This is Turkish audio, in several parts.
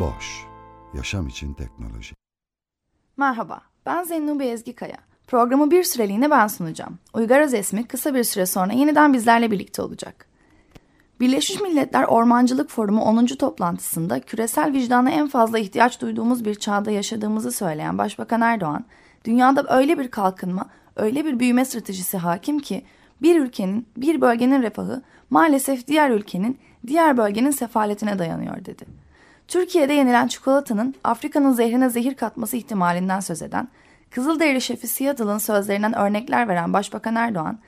Boş, yaşam için teknoloji. Merhaba, ben Zennubi Ezgikaya. Programı bir süreliğine ben sunacağım. Uygar Özesmi kısa bir süre sonra yeniden bizlerle birlikte olacak. Birleşmiş Milletler Ormancılık Forumu 10. toplantısında küresel vicdana en fazla ihtiyaç duyduğumuz bir çağda yaşadığımızı söyleyen Başbakan Erdoğan, dünyada öyle bir kalkınma, öyle bir büyüme stratejisi hakim ki bir ülkenin, bir bölgenin refahı maalesef diğer ülkenin, diğer bölgenin sefaletine dayanıyor dedi. Türkiye'de yenilen çikolatanın Afrika'nın zehrine zehir katması ihtimalinden söz eden, Kızılderili şefi Seattle'ın sözlerinden örnekler veren Başbakan Erdoğan,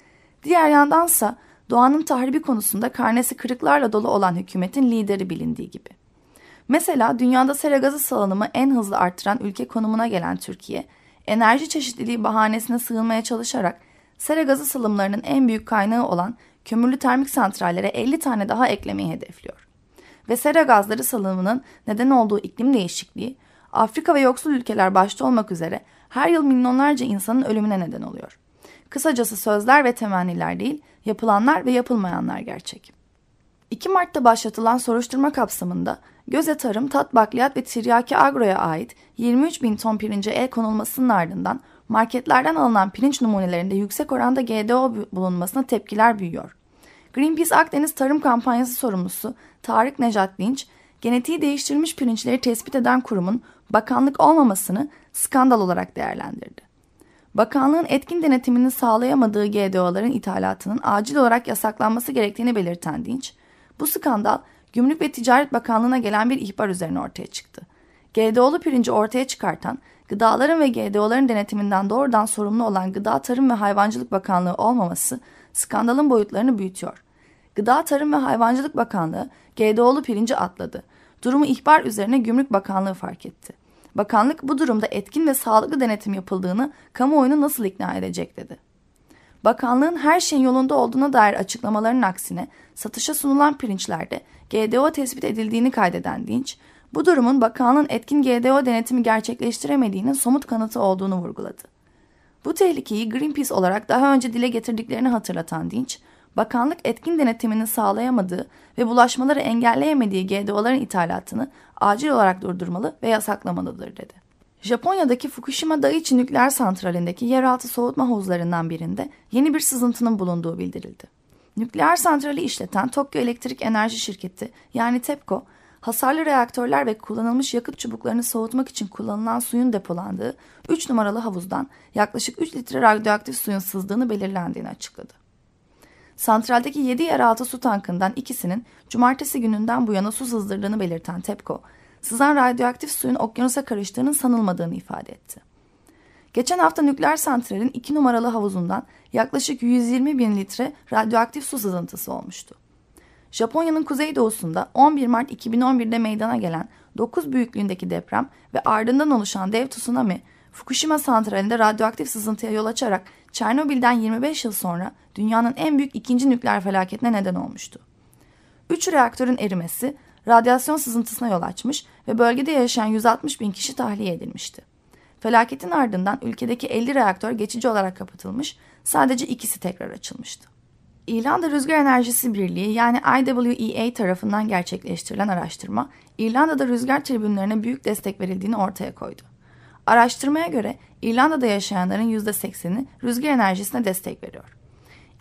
diğer yandansa doğanın tahribi konusunda karnesi kırıklarla dolu olan hükümetin lideri bilindiği gibi. Mesela dünyada sera gazı salınımı en hızlı arttıran ülke konumuna gelen Türkiye, enerji çeşitliliği bahanesine sığınmaya çalışarak sera gazı salımlarının en büyük kaynağı olan kömürlü termik santrallere 50 tane daha eklemeyi hedefliyor. Ve sera gazları salımının neden olduğu iklim değişikliği, Afrika ve yoksul ülkeler başta olmak üzere her yıl milyonlarca insanın ölümüne neden oluyor. Kısacası sözler ve temenniler değil, yapılanlar ve yapılmayanlar gerçek. 2 Mart'ta başlatılan soruşturma kapsamında Göze Tarım, Tat Bakliyat ve Tiryaki Agro'ya ait 23 bin ton pirince el konulmasının ardından marketlerden alınan pirinç numunelerinde yüksek oranda GDO bulunmasına tepkiler büyüyor. Greenpeace Akdeniz Tarım Kampanyası sorumlusu Tarık Necat Dinç, genetiği değiştirilmiş pirinçleri tespit eden kurumun bakanlık olmamasını skandal olarak değerlendirdi. Bakanlığın etkin denetimini sağlayamadığı GDO'ların ithalatının acil olarak yasaklanması gerektiğini belirten Dinç, bu skandal Gümrük ve Ticaret Bakanlığı'na gelen bir ihbar üzerine ortaya çıktı. GDO'lu pirinci ortaya çıkartan, gıdaların ve GDO'ların denetiminden doğrudan sorumlu olan Gıda Tarım ve Hayvancılık Bakanlığı olmaması skandalın boyutlarını büyütüyor. Gıda Tarım ve Hayvancılık Bakanlığı GDO'lu pirinci atladı. Durumu ihbar üzerine Gümrük Bakanlığı fark etti. Bakanlık bu durumda etkin ve sağlıklı denetim yapıldığını kamuoyunu nasıl ikna edecek dedi. Bakanlığın her şeyin yolunda olduğuna dair açıklamaların aksine satışa sunulan pirinçlerde GDO tespit edildiğini kaydeden Dinç, bu durumun bakanlığın etkin GDO denetimi gerçekleştiremediğinin somut kanıtı olduğunu vurguladı. Bu tehlikeyi Greenpeace olarak daha önce dile getirdiklerini hatırlatan Dinç, bakanlık etkin denetimini sağlayamadığı ve bulaşmaları engelleyemediği GDO'ların ithalatını acil olarak durdurmalı ve yasaklamalıdır dedi. Japonya'daki Fukushima Daiichi nükleer santralindeki yeraltı soğutma havuzlarından birinde yeni bir sızıntının bulunduğu bildirildi. Nükleer santrali işleten Tokyo Elektrik Enerji Şirketi yani TEPCO, hasarlı reaktörler ve kullanılmış yakıt çubuklarını soğutmak için kullanılan suyun depolandığı 3 numaralı havuzdan yaklaşık 3 litre radyoaktif suyun sızdığını belirlendiğini açıkladı. Santraldeki 7 yeraltı su tankından ikisinin cumartesi gününden bu yana su sızdırdığını belirten TEPCO, sızan radyoaktif suyun okyanusa karıştığının sanılmadığını ifade etti. Geçen hafta nükleer santralin 2 numaralı havuzundan yaklaşık 120 bin litre radyoaktif su sızıntısı olmuştu. Japonya'nın kuzeydoğusunda 11 Mart 2011'de meydana gelen 9 büyüklüğündeki deprem ve ardından oluşan dev tsunami, Fukushima santralinde radyoaktif sızıntıya yol açarak Çernobil'den 25 yıl sonra dünyanın en büyük ikinci nükleer felaketine neden olmuştu. Üç reaktörün erimesi radyasyon sızıntısına yol açmış ve bölgede yaşayan 160 bin kişi tahliye edilmişti. Felaketin ardından ülkedeki 50 reaktör geçici olarak kapatılmış, sadece ikisi tekrar açılmıştı. İrlanda Rüzgar Enerjisi Birliği yani IWEA tarafından gerçekleştirilen araştırma, İrlanda'da rüzgar tribünlerine büyük destek verildiğini ortaya koydu. Araştırmaya göre İrlanda'da yaşayanların %80'i rüzgar enerjisine destek veriyor.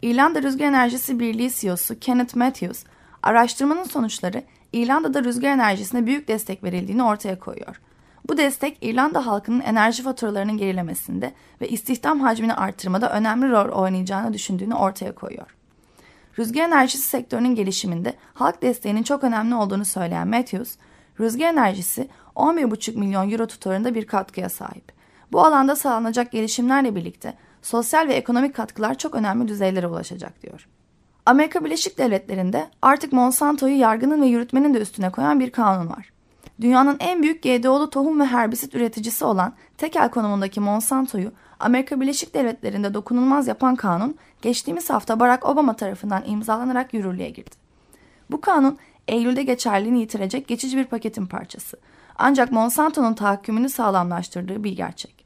İrlanda Rüzgar Enerjisi Birliği CEO'su Kenneth Matthews, araştırmanın sonuçları İrlanda'da rüzgar enerjisine büyük destek verildiğini ortaya koyuyor. Bu destek İrlanda halkının enerji faturalarının gerilemesinde ve istihdam hacmini artırmada önemli rol oynayacağını düşündüğünü ortaya koyuyor. Rüzgar enerjisi sektörünün gelişiminde halk desteğinin çok önemli olduğunu söyleyen Matthews, rüzgar enerjisi 11,5 milyon euro tutarında bir katkıya sahip. Bu alanda sağlanacak gelişimlerle birlikte sosyal ve ekonomik katkılar çok önemli düzeylere ulaşacak diyor. Amerika Birleşik Devletleri'nde artık Monsanto'yu yargının ve yürütmenin de üstüne koyan bir kanun var. Dünyanın en büyük GDO'lu tohum ve herbisit üreticisi olan tekel konumundaki Monsanto'yu Amerika Birleşik Devletleri'nde dokunulmaz yapan kanun geçtiğimiz hafta Barack Obama tarafından imzalanarak yürürlüğe girdi. Bu kanun Eylül'de geçerliliğini yitirecek geçici bir paketin parçası. Ancak Monsanto'nun tahakkümünü sağlamlaştırdığı bir gerçek.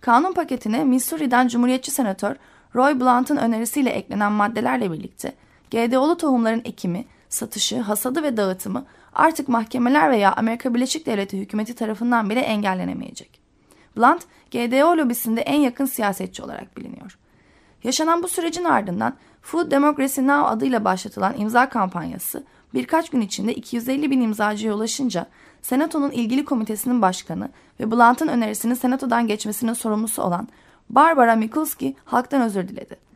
Kanun paketine Missouri'den Cumhuriyetçi Senatör Roy Blunt'ın önerisiyle eklenen maddelerle birlikte GDO'lu tohumların ekimi, satışı, hasadı ve dağıtımı artık mahkemeler veya Amerika Birleşik Devleti hükümeti tarafından bile engellenemeyecek. Blunt, GDO lobisinde en yakın siyasetçi olarak biliniyor. Yaşanan bu sürecin ardından Food Democracy Now adıyla başlatılan imza kampanyası birkaç gün içinde 250 bin imzacıya ulaşınca Senato'nun ilgili komitesinin başkanı ve Blunt'ın önerisinin Senato'dan geçmesinin sorumlusu olan Barbara Mikulski halktan özür diledi.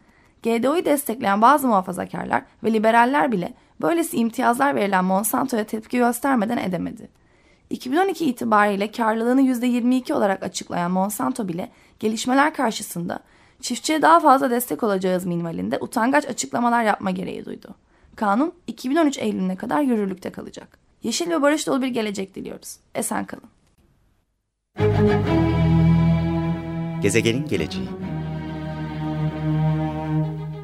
GDO'yu destekleyen bazı muhafazakarlar ve liberaller bile böylesi imtiyazlar verilen Monsanto'ya tepki göstermeden edemedi. 2012 itibariyle karlılığını %22 olarak açıklayan Monsanto bile gelişmeler karşısında çiftçiye daha fazla destek olacağız minvalinde utangaç açıklamalar yapma gereği duydu. Kanun 2013 Eylül'üne kadar yürürlükte kalacak. Yeşil ve barış dolu bir gelecek diliyoruz. Esen kalın. Gezegenin geleceği